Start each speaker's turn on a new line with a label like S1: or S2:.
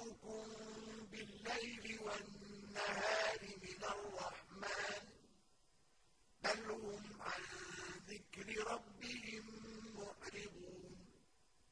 S1: أولئك